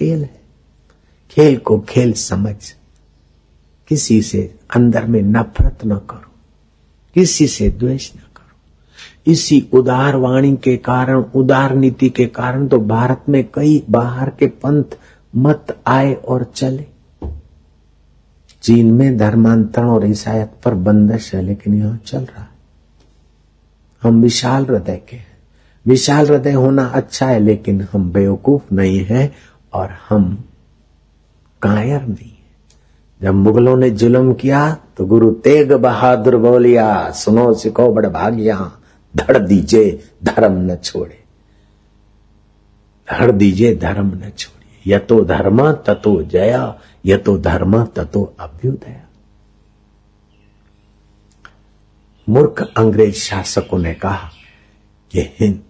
खेल है। खेल को खेल समझ। किसी से अंदर में नफरत न करो। किसी से द्वेष न करो। इसी उदार वाणी के कारण, उदार नीति के कारण तो भारत में कई बाहर के पंथ मत आए और चले। चीन में धर्मांतरण और ईसायत पर बंदश है, लेकिन यहाँ चल रहा है। हम विशाल हृदय के हैं। विशाल हृदय होना अच्छा है, लेकिन हम बेवकूफ़ नहीं है। और हम कायर नहीं जब मुगलों ने जुलम किया तो गुरु तेग बहादुर बोलिया, सुनो सिखो बड़ भाग्या धड़ दीजे धर्म न छोड़े। धड़ दीजे धर्म न छोड़े। यतो धर्म, ततो जया यतो धर्म, ततो अभ्युदय। मूर्ख अंग्रेज़ शासकों ने कहा कि हिंद,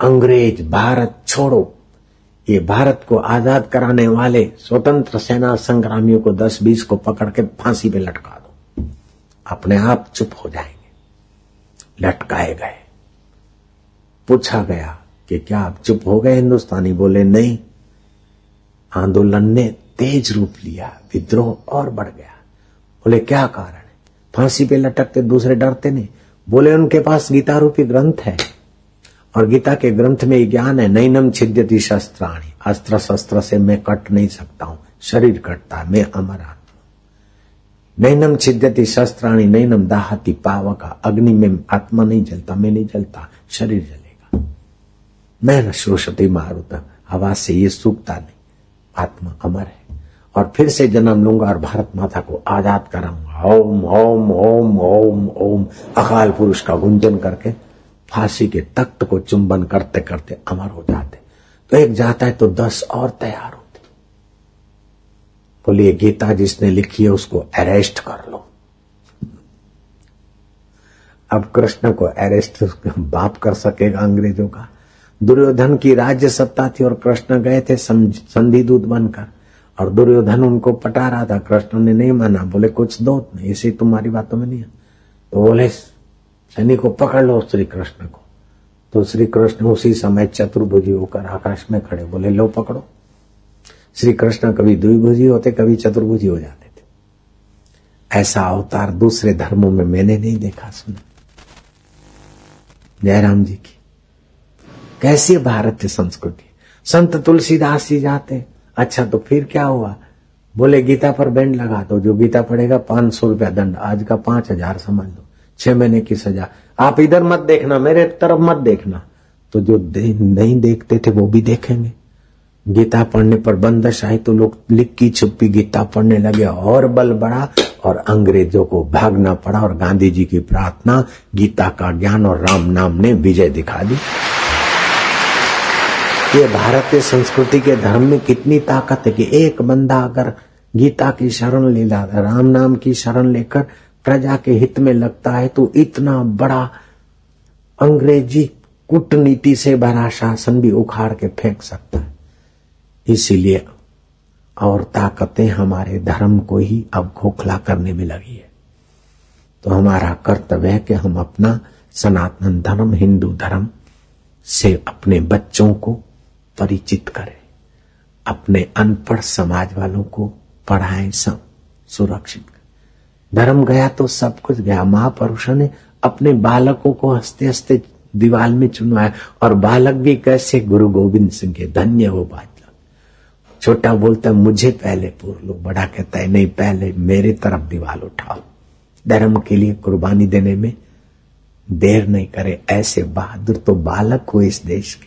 अंग्रेज़ भारत छोड़ो ये भारत को आज़ाद कराने वाले स्वतंत्र सेना संग्रामियों को दस बीस को पकड़ के फांसी पे लटका दो। अपने आप चुप हो जाएँगे। लटकाए गए। पूछा गया कि क्या आप चुप हो गए हिंदुस्तानी? बोले, नहीं। आंदोलन ने तेज रूप लिया। विद्रोह और बढ़ गया। बोले, क्या कारण है? फांसी पे लटकते दूसरे डरते नहीं। बोले, उनके पास गीता रूपी ग्रंथ है। और गीता के ग्रंथ में ज्ञान है, नैनम छिद्यति शस्त्राणी। अस्त्र शस्त्र से मैं कट नहीं सकता हूँ, शरीर कटता है, मैं अमर आत्मा नैनम छिद्यति शस्त्राणी, नैनम दाहती पावका, अग्नि में आत्मा नहीं जलता, मैं नहीं जलता, शरीर जलेगा। मैं न श्रोषति मारुत, हवा से ये सूखता नहीं, आत्मा अमर है। और फिर से जन्म लूँगा और भारत माता को आज़ाद कराऊँगा। ओम ओम ओम ओम ओम, अकाल पुरुष का गुंजन करके फांसी के तख्त को चुंबन करते करते अमर हो जाते। तो एक जाता है तो दस और तैयार होते। बोलिए, गीता जिसने लिखी है, उसको अरेस्ट कर लो। अब कृष्ण को अरेस्ट बाप कर सकेगा अंग्रेज़ों का। दुर्योधन की राज्य सत्ता थी और कृष्ण गए थे संधि दूत बनकर। और दुर्योधन उनको पटा रहा था। कृष्ण ने नहीं माना। बोले, कुछ दो इसी तुम्हारी बातों में नहीं है। तो बोले शनि को पकड़ लो श्री कृष्ण को। तो श्री कृष्ण उसी समय चतुर्भुजी होकर आकाश में खड़े बोले, लो पकड़ो। श्री कृष्ण कभी द्विभुजी होते, कभी चतुर्भुजी हो जाते थे। ऐसा अवतार दूसरे धर्मों में मैंने नहीं देखा, सुना। जयराम जी की, कैसी भारतीय संस्कृति? संत तुलसीदास जी जाते अच्छा तो फिर क्या हुआ? बोले, गीता पर बैंड लगा दो, जो गीता पड़ेगा पाँच सौ रुपया दंड, आज का पाँच हज़ार समझ लो छह महीने की सजा। आप इधर मत देखना मेरे तरफ़ मत देखना। तो जो दे, नहीं देखते थे वो भी देखेंगे। गीता पढ़ने पर बंदश आई तो लोग लिक्की छुपी गीता पढ़ने लगे और बल बढ़ा और अंग्रेज़ों को भागना पड़ा और गांधी जी की प्रार्थना गीता का ज्ञान और राम नाम ने विजय दिखा दी। ये भारतीय संस्कृति के धर्म में कितनी ताकत है कि एक बंदा अगर गीता की शरण ले राम नाम की शरण लेकर प्रजा के हित में लगता है तो इतना बड़ा अंग्रेज़ी कूटनीति से भरा शासन भी उखाड़ के फेंक सकता है। इसीलिए और ताकतें हमारे धर्म को ही अब खोखला करने में लगी है। तो हमारा कर्तव्य है कि हम अपना सनातन धर्म, हिंदू धर्म से अपने बच्चों को परिचित करें, अपने अनपढ़ समाज वालों को पढ़ाएँ, सब सुरक्षित धर्म गया तो सब कुछ गया। महापुरुष ने अपने बालकों को हँसते हँसते दीवाल में चुनवाया और बालक भी कैसे गुरु गोविंद सिंह के धन्य हो बात छोटा बोलता है मुझे पहले पूर लो। बड़ा कहता है, नहीं, पहले मेरे तरफ़ दीवाल उठाओ। धर्म के लिए कुर्बानी देने में देर नहीं करे। ऐसे बहादुर तो बालक हो इस देश के।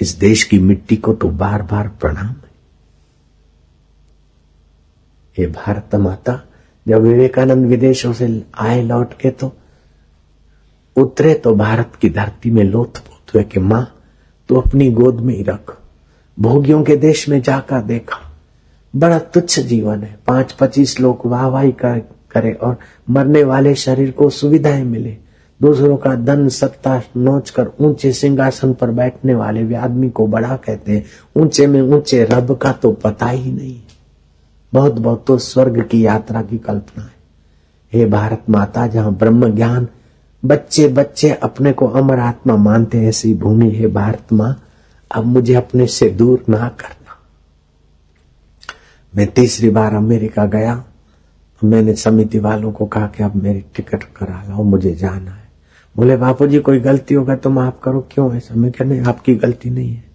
इस देश की मिट्टी को तो बार बार प्रणाम है। ये भारत माता जब विवेकानंद विदेशों से आए लौट के तो उतरे तो भारत की धरती में लोथ पोत हुए कि माँ तो अपनी गोद में ही रख। भोगियों के देश में जाकर देखा। बड़ा तुच्छ जीवन है। पाँच पच्चीस लोग वाहवाही कर, करे और मरने वाले शरीर को सुविधाएँ मिले। दूसरों का धन सत्ता नोच कर ऊँचे सिंहासन पर बैठने वाले भी आदमी को बड़ा कहते हैं। ऊँचे में ऊँचे रब का तो पता ही नहीं। बहुत बहुत तो स्वर्ग की यात्रा की कल्पना है। हे भारत माता, जहाँ ब्रह्म ज्ञान बच्चे बच्चे अपने को अमर आत्मा मानते ऐसी भूमि है भारत माँ, अब मुझे अपने से दूर ना करना। मैं तीसरी बार अमेरिका गया। मैंने समिति वालों को कहा कि अब मेरी टिकट करा लाओ, मुझे जाना है। बोले बापू जी कोई गलती होगा तो माफ़ करो, क्यों ऐसा? मैं क्या नहीं, आपकी गलती नहीं है।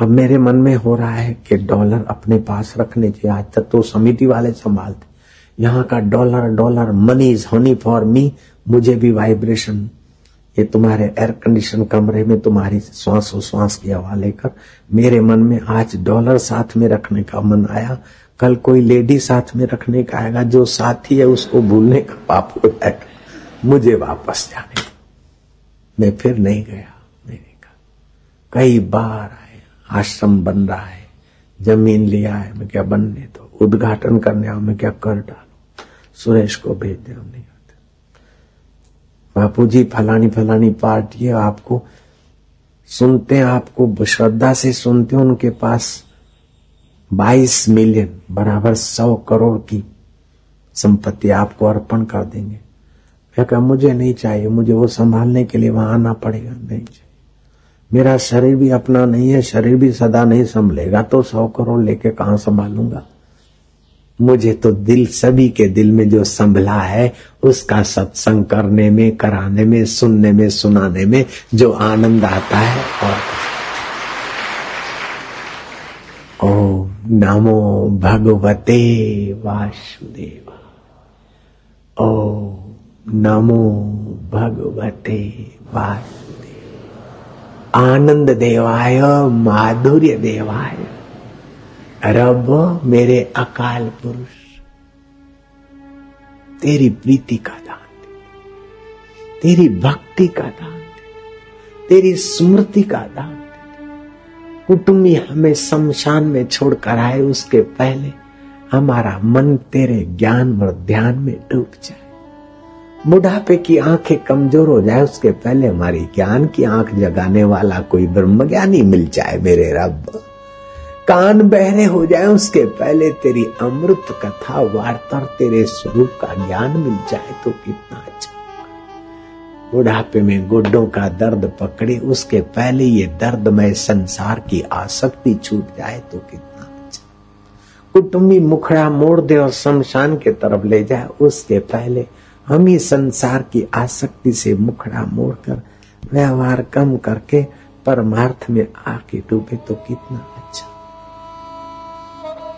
अब मेरे मन में हो रहा है कि डॉलर अपने पास रखने चाहिए आज तक तो समिति वाले संभालते। यहाँ का dollar dollar money is honey for me मुझे भी वाइब्रेशन ये तुम्हारे एयर कंडीशन कमरे में तुम्हारी श्वास श्वास की हवा लेकर मेरे मन में आज डॉलर साथ में रखने का मन आया। कल कोई लेडी साथ में रखने का आएगा जो साथी है, उसको भूलने का पाप हो जाएगा। मुझे वापस जाने मैं फिर नहीं गया, मैंने कहा, कई बार आश्रम बन रहा है, ज़मीन लिया है, मैं क्या बनने तो उद्घाटन करने आओ, मैं क्या कर डालू? सुरेश को भेज दे नहीं बापू जी फलानी फलानी पार्टी है, आपको सुनते हैं, आपको श्रद्धा से सुनते हैं, उनके पास 22 मिलियन, बराबर 100 करोड़ की संपत्ति आपको अर्पण कर देंगे। मैं कहा, मुझे नहीं चाहिए, मुझे वो संभालने के लिए वहाँ आना पड़ेगा, नहीं चाहिए। मेरा शरीर भी अपना नहीं है, शरीर भी सदा नहीं संभलेगा तो सौ करोड़ लेके कहा संभालूँगा? मुझे तो दिल, सभी के दिल में जो संभला है, उसका सत्संग करने में, कराने में, सुनने में, सुनाने में जो आनंद आता है, और ओ नमो भगवते वासुदेवा। ओ नमो भगवते वासुदेव। आनंद देवाय माधुर्य देवाय रब, मेरे अकाल पुरुष, तेरी प्रीति का दान तेरी भक्ति का दान तेरी स्मृति का दान कुटुंबी हमें शमशान में छोड़कर आए, उसके पहले हमारा मन तेरे ज्ञान और ध्यान में डूब जाए। बुढ़ापे की आँखें कमज़ोर हो जाए, उसके पहले हमारी ज्ञान की आँख जगाने वाला कोई ब्रह्म ज्ञानी मिल जाए मेरे रब। कान बहरे हो जाए, उसके पहले तेरी अमृत कथा, वार्ता तेरे स्वरूप का ज्ञान मिल जाए तो कितना अच्छा बुढ़ापे में गुड्डों का दर्द पकड़े, उसके पहले ये दर्द में संसार की आसक्ति छूट जाए तो कितना अच्छा। कुटुम्बी मुखड़ा मोड़ दे और शमशान के तरफ़ ले जाए, उसके पहले हम ही संसार की आसक्ति से मुखड़ा मोड़कर व्यवहार कम करके परमार्थ में आके डूबे तो कितना अच्छा।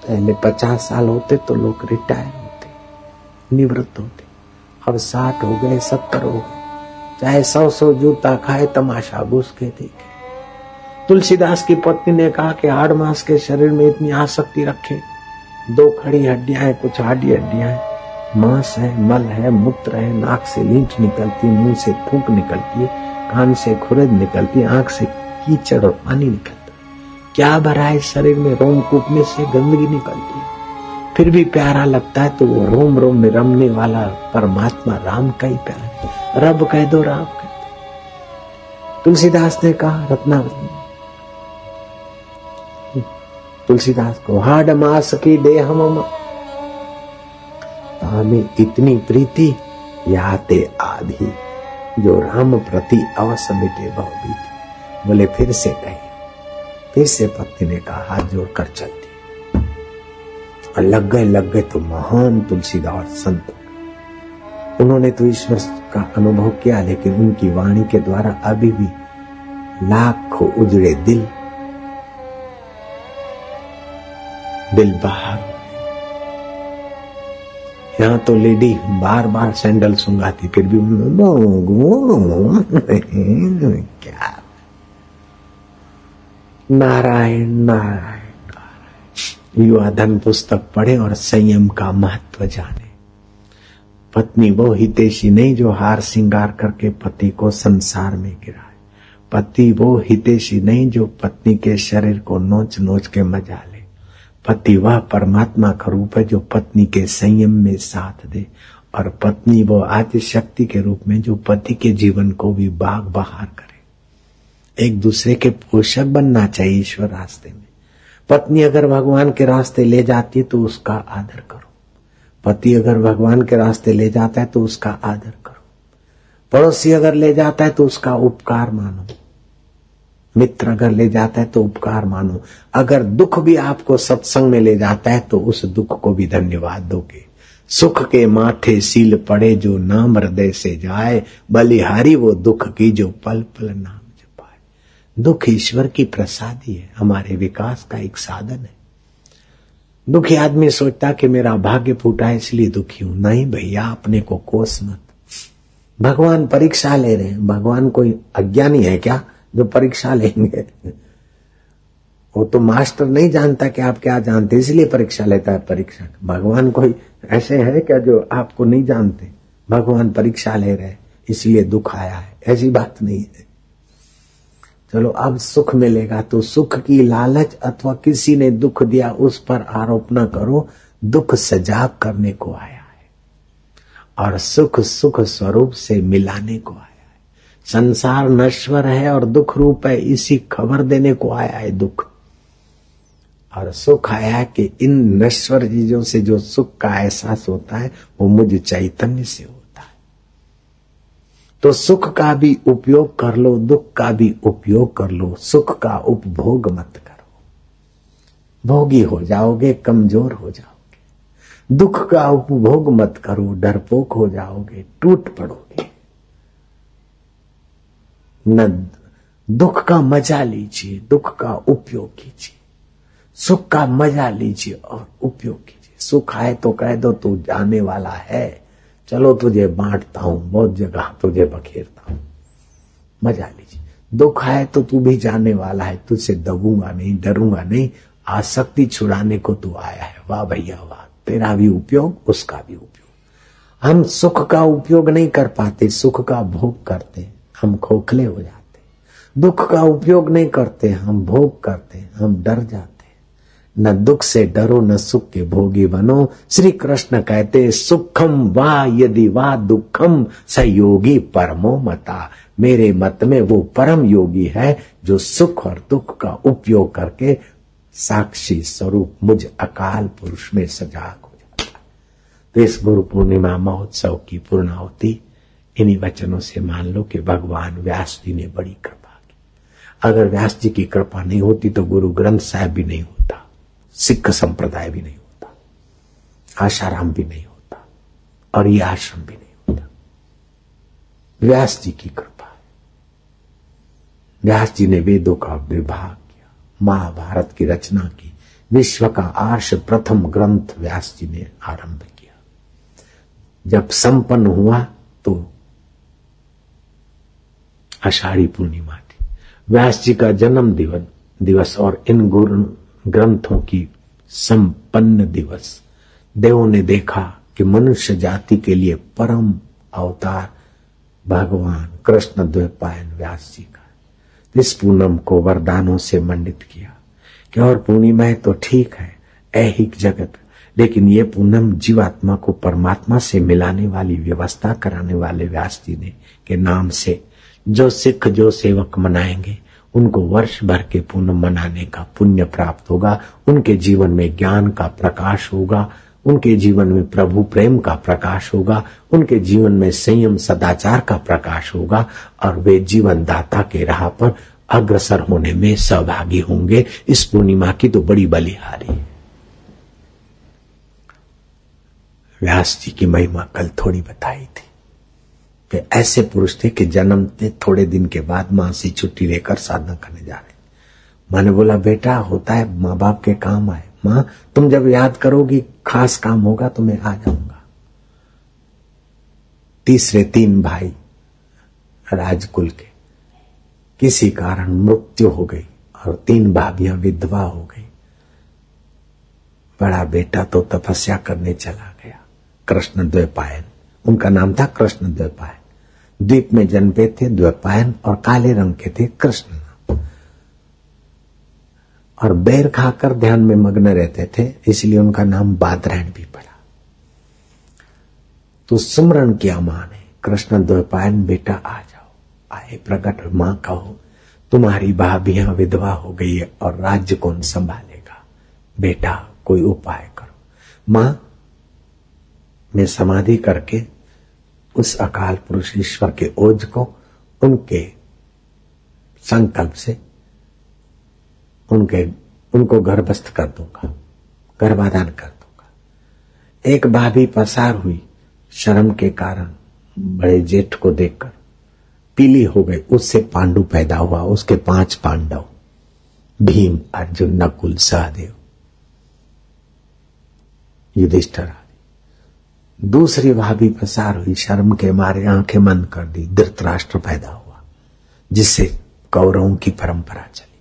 पहले पचास साल होते तो लोग रिटायर होते, निवृत्त होते। अब साठ हो गए, सत्तर हो गए। चाहे सौ सौ जूता खाए, तमाशा घुस के देखे। तुलसीदास की पत्नी ने कहा कि हाड़ मास के शरीर में इतनी आसक्ति रखे। दो खड़ी हड्डियाँ कुछ हाडी हड्डियाँ मांस है, मल है, मूत्र है, नाक से लींच निकलती है मुँह से फूक निकलती है कान से खुरद निकलती, आँख से कीचड़ और पानी निकलती। क्या भरा है शरीर में रोम कूप में से गंदगी निकलती? है फिर भी प्यारा लगता है तो वो रोम रोम में रमने वाला परमात्मा राम का ही प्यार रब कह दो, राम कह दो। तुलसीदास ने कहा, रत्नावली। तुलसीदास को, हाड मास की देह हमें इतनी प्रीति, याते आधी, जो राम प्रति अवश्य मिटे बहुबीत बोले, फिर से कहे। फिर से पत्नी ने कहा, हाथ जोड़कर चलती। और लग गए लग गए तो महान तुलसीदास संत। उन्होंने तो ईश्वर का अनुभव किया, लेकिन उनकी वाणी के द्वारा अभी भी लाखों उजड़े दिल। दिल बाहर। यहाँ तो लेडी बार बार सैंडल सुंगाती फिर भी क्या? नारायण नारायण। युवा धन पुस्तक पढ़े और संयम का महत्व जाने। पत्नी वो हितेशी नहीं जो हार श्रृंगार करके पति को संसार में गिराए। पति वो हितेशी नहीं जो पत्नी के शरीर को नोच नोच के मज़ा ले। पति वह परमात्मा का रूप है जो पत्नी के संयम में साथ दे और पत्नी वो आदि शक्ति के रूप में जो पति के जीवन को भी बाग बहार करे। एक दूसरे के पोषक बनना चाहिए ईश्वर रास्ते में। पत्नी अगर भगवान के रास्ते ले जाती है तो उसका आदर करो। पति अगर भगवान के रास्ते ले जाता है तो उसका आदर करो। पड़ोसी अगर ले जाता है तो उसका उपकार मानो। मित्र अगर ले जाता है तो उपकार मानो। अगर दुख भी आपको सत्संग में ले जाता है तो उस दुख को भी धन्यवाद दोगे। सुख के माथे सील पड़े जो नाम हृदय से जाए, बलिहारी वो दुख की जो पल पल नाम जपाए दुख ईश्वर की प्रसादी है, हमारे विकास का एक साधन है। दुखी आदमी सोचता कि मेरा भाग्य फूटा है, इसलिए दुखी हूँ। नहीं भैया, अपने को कोस मत। भगवान परीक्षा ले रहे हैं। भगवान कोई अज्ञानी है क्या? जो परीक्षा लेंगे। वो तो मास्टर नहीं जानता कि आप क्या जानते, इसलिए परीक्षा लेता है परीक्षा। भगवान कोई ऐसे है क्या जो आपको नहीं जानते? भगवान परीक्षा ले रहे इसलिए दुख आया है। ऐसी बात नहीं है। चलो, अब सुख मिलेगा तो सुख की लालच अथवा किसी ने दुख दिया, उस पर आरोप न करो, दुख सजाब करने को आया है। और सुख सुख स्वरूप से मिलाने को आया संसार नश्वर है और दुख रूप है, इसी खबर देने को आया है दुख। और सुख आया कि इन नश्वर चीज़ों से जो सुख का एहसास होता है, वो मुझ चैतन्य से होता है। तो सुख का भी उपयोग कर लो, दुख का भी उपयोग कर लो, सुख का उपभोग मत करो। भोगी हो जाओगे, कमज़ोर हो जाओगे। दुख का उपभोग मत करो, डरपोक हो जाओगे, टूट पड़ोगे। न दुख का मज़ा लीजिए, दुख का उपयोग कीजिए। सुख का मज़ा लीजिए और उपयोग कीजिए। सुख आए तो कह दो, तू जाने वाला है। चलो तुझे बांटता हूँ, बहुत जगह तुझे बखेरता हूँ। मज़ा लीजिए। दुख आए तो तू भी जाने वाला है, तुझसे दबूँगा नहीं, डरूँगा नहीं। आसक्ति छुड़ाने को तू आया है। वाह भैया, वाह। तेरा भी उपयोग, उसका भी उपयोग। हम सुख का उपयोग नहीं कर पाते, सुख का भोग करते हम खोखले हो जाते दुख का उपयोग नहीं करते, हम भोग करते हम डर जाते न दुख से डरो, न सुख के भोगी बनो। श्री कृष्ण कहते सुखम वा यदि वा दुखम सयोगी परमो मता। मेरे मत में वो परम योगी है जो सुख और दुख का उपयोग करके साक्षी स्वरूप मुझ अकाल पुरुष में सजाग हो जाता तो इस गुरु पूर्णिमा महोत्सव की पूर्णावती इन्हीं वचनों से मान लो कि भगवान व्यास जी ने बड़ी कृपा की। अगर व्यास जी की कृपा नहीं होती तो गुरु ग्रंथ साहब भी नहीं होता, सिख संप्रदाय भी नहीं होता, आशाराम भी नहीं होता और ये आश्रम भी नहीं होता। व्यास जी की कृपा है। व्यास जी ने वेदों का विभाग किया, महाभारत की रचना की, विश्व का आर्ष प्रथम ग्रंथ व्यास जी ने आरंभ किया। जब संपन्न हुआ तो आषाढ़ी पूर्णिमा थी। व्यास जी का जन्म दिवस दिवस और इन गुरु ग्रंथों की संपन्न दिवस। देवों ने देखा कि मनुष्य जाति के लिए परम अवतार भगवान कृष्ण द्वैपायन व्यास जी का इस पूनम को वरदानों से मंडित किया कि और पूर्णिमा तो ठीक है, ऐहिक जगत। लेकिन ये पूनम जीवात्मा को परमात्मा से मिलाने वाली व्यवस्था कराने वाले व्यास जी ने के नाम से जो सिख, जो सेवक मनाएँगे, उनको वर्ष भर के पूनम मनाने का पुण्य प्राप्त होगा, उनके जीवन में ज्ञान का प्रकाश होगा, उनके जीवन में प्रभु प्रेम का प्रकाश होगा, उनके जीवन में संयम सदाचार का प्रकाश होगा, और वे जीवन दाता के राह पर अग्रसर होने में सहभागी होंगे। इस पूर्णिमा की तो बड़ी बलिहारी व्यास जी की महिमा कल थोड़ी बताई थी। कि ऐसे पुरुष थे कि जन्मते थोड़े दिन के बाद माँ से छुट्टी लेकर साधना करने जा रहे। माँ ने बोला, बेटा, होता है माँ बाप के काम आए। माँ, तुम जब याद करोगी, खास काम होगा तो मैं आ जाऊँगा। तीसरे तीन भाई राजकुल के किसी कारण मृत्यु हो गई और तीन भाभियाँ विधवा हो गई। बड़ा बेटा तो तपस्या करने चला गया, कृष्ण द्वैपायन। उनका नाम था कृष्ण द्वैपायन। द्वीप में जन्मे थे, द्वैपायन और काले रंग के थे कृष्ण। और बैर खाकर ध्यान में मग्न रहते थे, इसलिए उनका नाम बादरायण भी पड़ा। तो सुमरण किया माँ ने, कृष्ण द्वैपायन, बेटा आ जाओ। आए प्रकट, माँ कहो, तुम्हारी भाभियाँ विधवा हो गई है और राज्य कौन संभालेगा? बेटा, कोई उपाय करो। माँ, मैं समाधि करके उस अकाल पुरुष ईश्वर के ओज को उनके संकल्प से उनके, उनको गर्भस्थ कर दूँगा, गर्भाधान कर दूँगा। एक भाभी पसार हुई शर्म के कारण, बड़े जेठ को देखकर। पीली हो गई, उससे पांडु पैदा हुआ, उसके पाँच पांडव, भीम, अर्जुन, नकुल, सहदेव। युधिष्ठर दूसरी भाभी पसार हुई, शर्म के मारे, आँखें बंद कर दी, धृतराष्ट्र पैदा हुआ, जिससे कौरवों की परंपरा चली।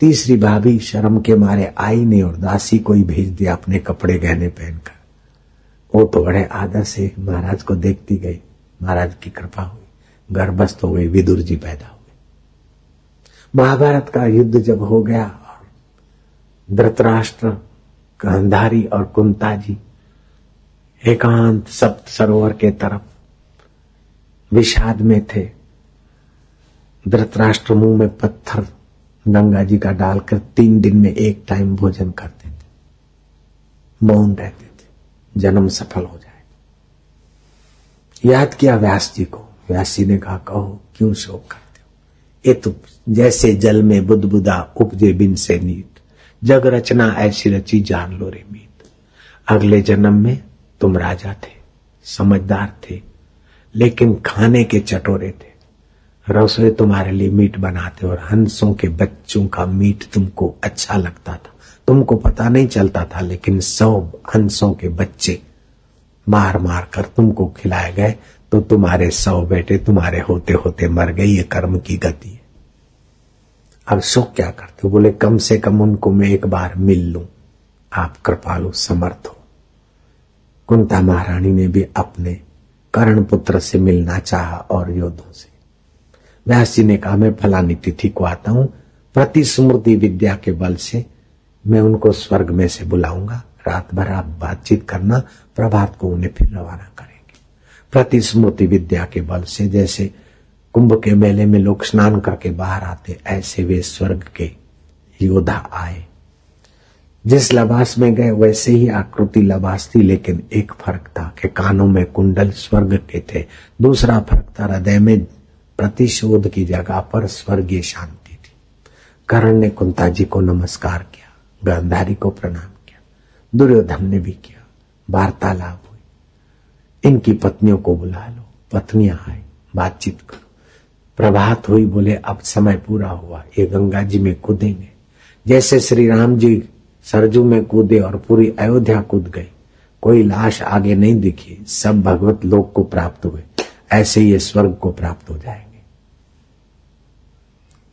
तीसरी भाभी शर्म के मारे आई नहीं और दासी को ही भेज दिया अपने कपड़े गहने पहनकर। वो तो बड़े आदर से महाराज को देखती गई, महाराज की कृपा हुई, गर्भस्थ हो गई, विदुर जी पैदा हो महाभारत का युद्ध जब हो गया और धृतराष्ट्र, गांधारी और कुंता जी एकांत सप्त सरोवर के तरफ़। विषाद में थे। धृतराष्ट्र मुँह में पत्थर गंगा जी का डालकर तीन दिन में एक टाइम भोजन करते थे। मौन रहते थे। जन्म सफल हो जाए। याद किया व्यास जी को। व्यास जी ने कहा, कहो, क्यों शोक करते हो? ये तो जैसे जल में बुदबुदा उपजे बिन से नीत। जग रचना ऐसी रची जान लो रे मीत। अगले जन्म में तुम राजा थे, समझदार थे, लेकिन खाने के चटोरे थे। रसोई तुम्हारे लिए मीट बनाते और हंसों के बच्चों का मीट तुमको अच्छा लगता था। तुमको पता नहीं चलता था, लेकिन सौ हंसों के बच्चे मार मार कर तुमको खिलाए गए तो तुम्हारे सौ बेटे तुम्हारे होते होते मर गए, ये कर्म की गति है। अब सुख क्या करते बोले, कम से कम उनको मैं एक बार मिल लू। आप कृपालु समर्थ हो। कुंता महारानी ने भी अपने कर्ण पुत्र से मिलना चाहा और योद्धों से। व्यास जी ने कहा, मैं फलानी तिथि को आता हूँ। प्रति स्मृति विद्या के बल से मैं उनको स्वर्ग में से बुलाऊँगा। रात भर आप बातचीत करना, प्रभात को उन्हें फिर रवाना करेंगे। प्रति स्मृति विद्या के बल से जैसे कुंभ के मेले में लोग स्नान करके बाहर आते, ऐसे वे स्वर्ग के योद्धा आए। जिस लबास में गए, वैसे ही आकृति लबास थी, लेकिन एक फ़र्क था कि कानों में कुंडल स्वर्ग के थे। दूसरा फ़र्क था, हृदय में प्रतिशोध की जगह पर स्वर्गीय शांति थी। करण ने कुंता जी को नमस्कार किया, गांधारी को प्रणाम किया, दुर्योधन ने भी किया, वार्तालाप हुई। इनकी पत्नियों को बुला लो, पत्नियाँ आई, बातचीत करो। प्रभात हुई, बोले, अब समय पूरा हुआ, ये गंगा जी में कूदेंगे। जैसे श्री राम जी सरजू में कूदे और पूरी अयोध्या कूद गई। कोई लाश आगे नहीं दिखी। सब भगवत लोक को प्राप्त हुए। ऐसे ये स्वर्ग को प्राप्त हो जाएँगे।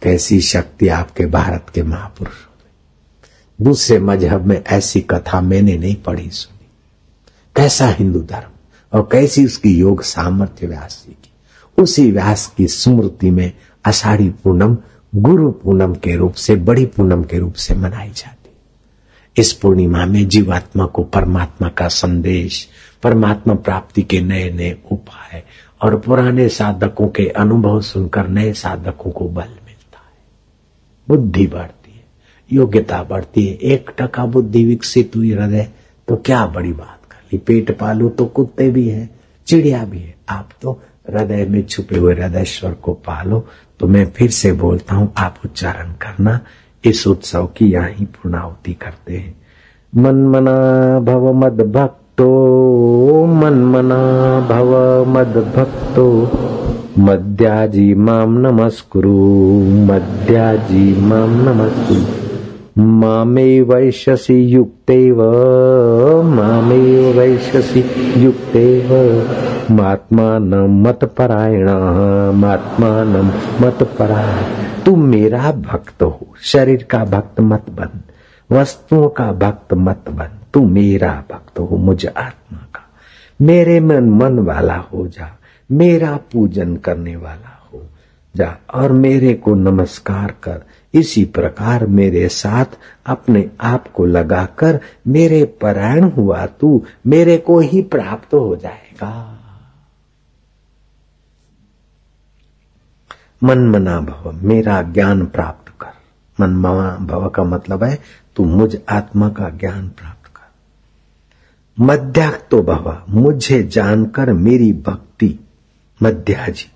कैसी शक्ति आपके भारत के महापुरुषों दूसरे मज़हब में ऐसी कथा मैंने नहीं पढ़ी, सुनी। कैसा हिंदू धर्म और कैसी उसकी योग सामर्थ्य व्यास जी की। उसी व्यास की स्मृति में अषाढ़ी पूनम गुरु पूनम के रूप से, बड़ी पूनम के रूप से मनाई जाती इस पूर्णिमा में जीवात्मा को परमात्मा का संदेश, परमात्मा प्राप्ति के नए नए उपाय और पुराने साधकों के अनुभव सुनकर नए साधकों को बल मिलता है। बुद्धि बढ़ती है, योग्यता बढ़ती है, एक टका बुद्धि विकसित हुई हृदय तो क्या बड़ी बात कर ली? पेट पालू तो कुत्ते भी है, चिड़िया भी है। आप तो हृदय में छुपे हुए हृदयश्वर को पालो तो मैं फिर से बोलता हूँ, आप उच्चारण करना इस उत्सव की यही पूर्णाहुति करते हैं। मन मना भव मद भक्तो मन मना भव मद भक्तो। मद्याजी माम नमस्कुरु मद्याजी माम नमस्कुरु। मामे वैश्यसि युक्तेव, मामे वैश्यसि युक्तेव। मात्मान मत परायण मात्मान मत परायण तू मेरा भक्त हो, शरीर का भक्त मत बन, वस्तुओं का भक्त मत बन, तू मेरा भक्त हो, मुझे आत्मा का। मेरे मन मन वाला हो जा, मेरा पूजन करने वाला हो जा, और मेरे को नमस्कार कर। इसी प्रकार मेरे साथ अपने आप को लगाकर मेरे परायण हुआ तू, मेरे को ही प्राप्त हो जाएगा। मन मना भव, मेरा ज्ञान प्राप्त कर। मन मना भव का मतलब है, तू मुझ आत्मा का ज्ञान प्राप्त कर। मध्याक्तो भव, मुझे जानकर मेरी भक्ति। मध्याजी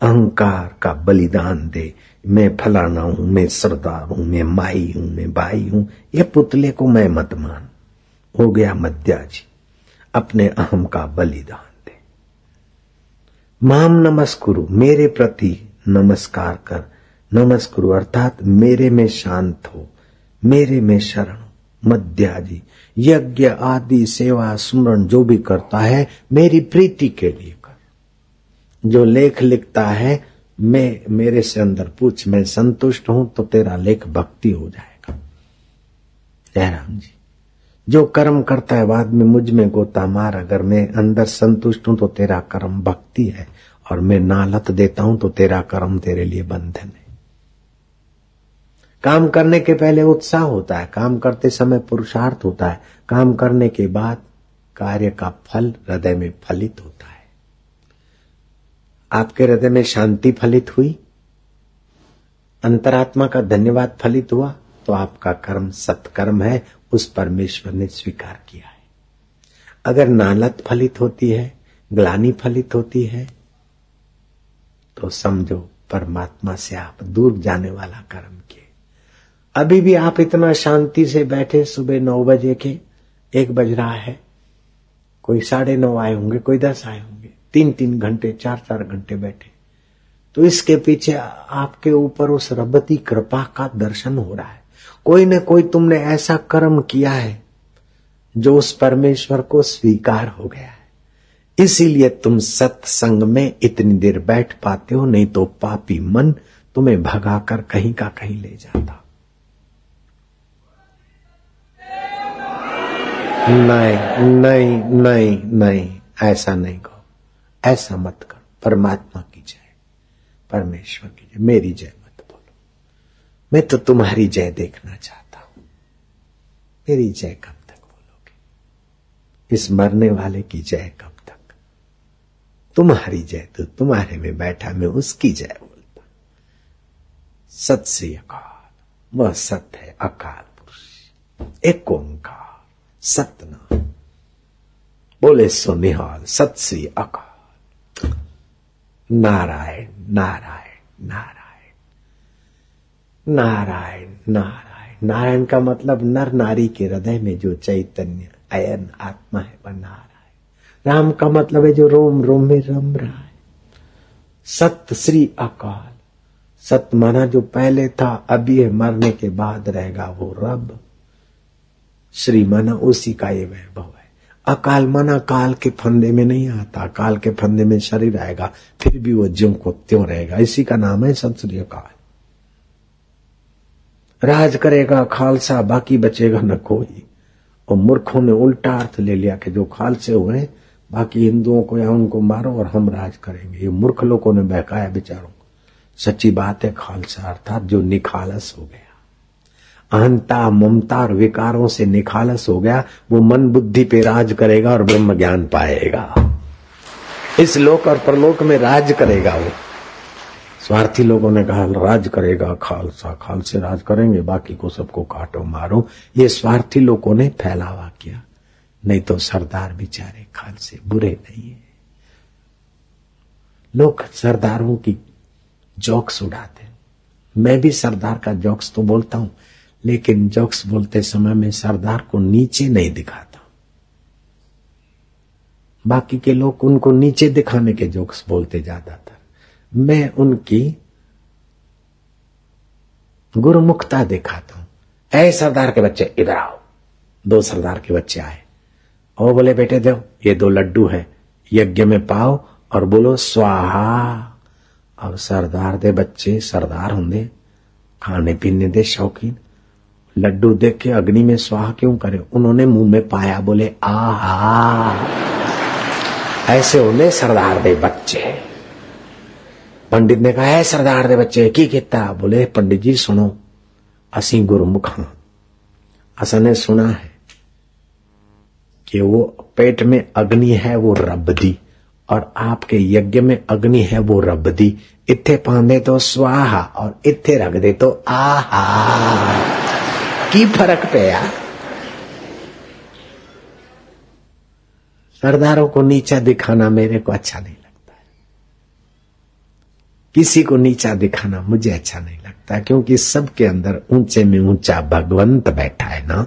अहंकार का बलिदान दे। मैं फलाना हूँ, मैं सरदार हूँ, मैं माई हूँ, मैं भाई हूँ। ये पुतले को मैं मत मान। हो गया मध्या जी, अपने अहम का बलिदान दे। माम नमस्कुरु, मेरे प्रति नमस्कार कर, नमस्कुरु, अर्थात मेरे में शांत हो, मेरे में शरण मध्याजी यज्ञ आदि, सेवा, सुमरण जो भी करता है, मेरी प्रीति के लिए कर। जो लेख लिखता है, मैं, मेरे से अंदर पूछ, मैं संतुष्ट हूँ तो तेरा लेख भक्ति हो जाएगा। जयराम जी, जो कर्म करता है, बाद में मुझमें गोता मार, अगर मैं अंदर संतुष्ट हूँ तो तेरा कर्म भक्ति है। और मैं नालत देता हूँ तो तेरा कर्म तेरे लिए बंधन है। काम करने के पहले उत्साह होता है, काम करते समय पुरुषार्थ होता है, काम करने के बाद कार्य का फल हृदय में फलित होता है। आपके हृदय में शांति फलित हुई, अंतरात्मा का धन्यवाद फलित हुआ तो आपका कर्म सत्कर्म है, उस परमेश्वर ने स्वीकार किया है। अगर नालत फलित होती है, ग्लानी फलित होती है तो समझो, परमात्मा से आप दूर जाने वाला कर्म किए। अभी भी आप इतना शांति से बैठे, सुबह नौ बजे के, एक बज रहा है। कोई साढ़े नौ आए होंगे, कोई दस आए होंगे। तीन तीन घंटे, चार चार घंटे बैठे। तो इसके पीछे आपके ऊपर उस रबती कृपा का दर्शन हो रहा है। कोई न कोई तुमने ऐसा कर्म किया है, जो उस परमेश्वर को स्वीकार हो गया है। इसीलिए तुम सत्संग में इतनी देर बैठ पाते हो, नहीं तो पापी मन तुम्हें भगाकर कहीं का कहीं ले जाता। नहीं नहीं नहीं नहीं, ऐसा नहीं कहो। ऐसा मत करो। परमात्मा की जय, परमेश्वर की जय। मेरी जय मत बोलो। मैं तो तुम्हारी जय देखना चाहता हूँ। मेरी जय कब तक बोलोगे? इस मरने वाले की जय कब तुम्हारी जय तो तुम्हारे में बैठा मैं उसकी जय बोलता सत श्री अकाल। वह सत्य है अकाल पुरुष। एक ओंकार। सतना बोले सो निहाल सत श्री अकाल। नारायण नारायण नारायण। नारायण नारायण। नारायण का मतलब नर नारी के हृदय में जो चैतन्य, अयन आत्मा है, वह नारायण। राम का मतलब है जो रोम रोम में रम रहा है। सत श्री अकाल। सत माना जो पहले था, अभी है, मरने के बाद रहेगा वो रब। श्री माना उसी का ये वैभव है। अकाल माना काल के फंदे में नहीं आता, काल के फंदे में शरीर आएगा, फिर भी वो ज्यो को त्यों रहेगा। इसी का नाम है सत श्री अकाल। राज करेगा, खालसा, बाकी बचेगा न कोई। और मूर्खों ने उल्टा अर्थ ले लिया कि जो खालसे हुए बाकी हिंदुओं को या उनको मारो और हम राज करेंगे। ये मूर्ख लोगों ने बहकाया बेचारों को। सच्ची बात है, खालसा अर्थात जो निखालस हो गया। अहंता, ममता और विकारों से निखालस हो गया, वो मन बुद्धि पे राज करेगा और ब्रह्म ज्ञान पाएगा। इस लोक और परलोक में राज करेगा वो। स्वार्थी लोगों ने कहा, राज करेगा खालसा, खालसे राज करेंगे, बाकी को सबको काटो मारो। ये स्वार्थी लोगों ने फैलावा किया। नहीं तो सरदार बेचारे खालसे बुरे नहीं है। लोग सरदारों की जोक्स उड़ाते मैं भी सरदार का जोक्स तो बोलता हूँ, लेकिन जोक्स बोलते समय में सरदार को नीचे नहीं दिखाता। बाकी के लोग उनको नीचे दिखाने के जोक्स बोलते ज़्यादातर। मैं उनकी गुरुमुखता दिखाता हूँ। ऐ सरदार के बच्चे, इधर आओ। दो सरदार के बच्चे आए। और बोले, बेटे देव ये दो लड्डू है। यज्ञ में पाओ और बोलो, स्वाहा। अब सरदार दे बच्चे, सरदार होंगे खाने पीने दे शौकीन। लड्डू देख के अग्नि में स्वाहा क्यों करे? उन्होंने मुँह में पाया, बोले, आहा। ऐसे होने सरदार दे बच्चे। पंडित ने कहा है सरदार दे बच्चे, की कहता बोले, पंडित जी, सुनो, असी गुरुमुख हाँ। असा ने सुना है कि वो पेट में अग्नि है, वो रब दी। और आपके यज्ञ में अग्नि है, वो रब दी। इथे पांदे तो स्वाहा और इथे रख दे तो आहा। की फ़र्क पे यार सरदारों को नीचा दिखाना मेरे को अच्छा नहीं लगता है। किसी को नीचा दिखाना मुझे अच्छा नहीं लगता, क्योंकि सबके अंदर ऊँचे में ऊँचा भगवंत बैठा है ना।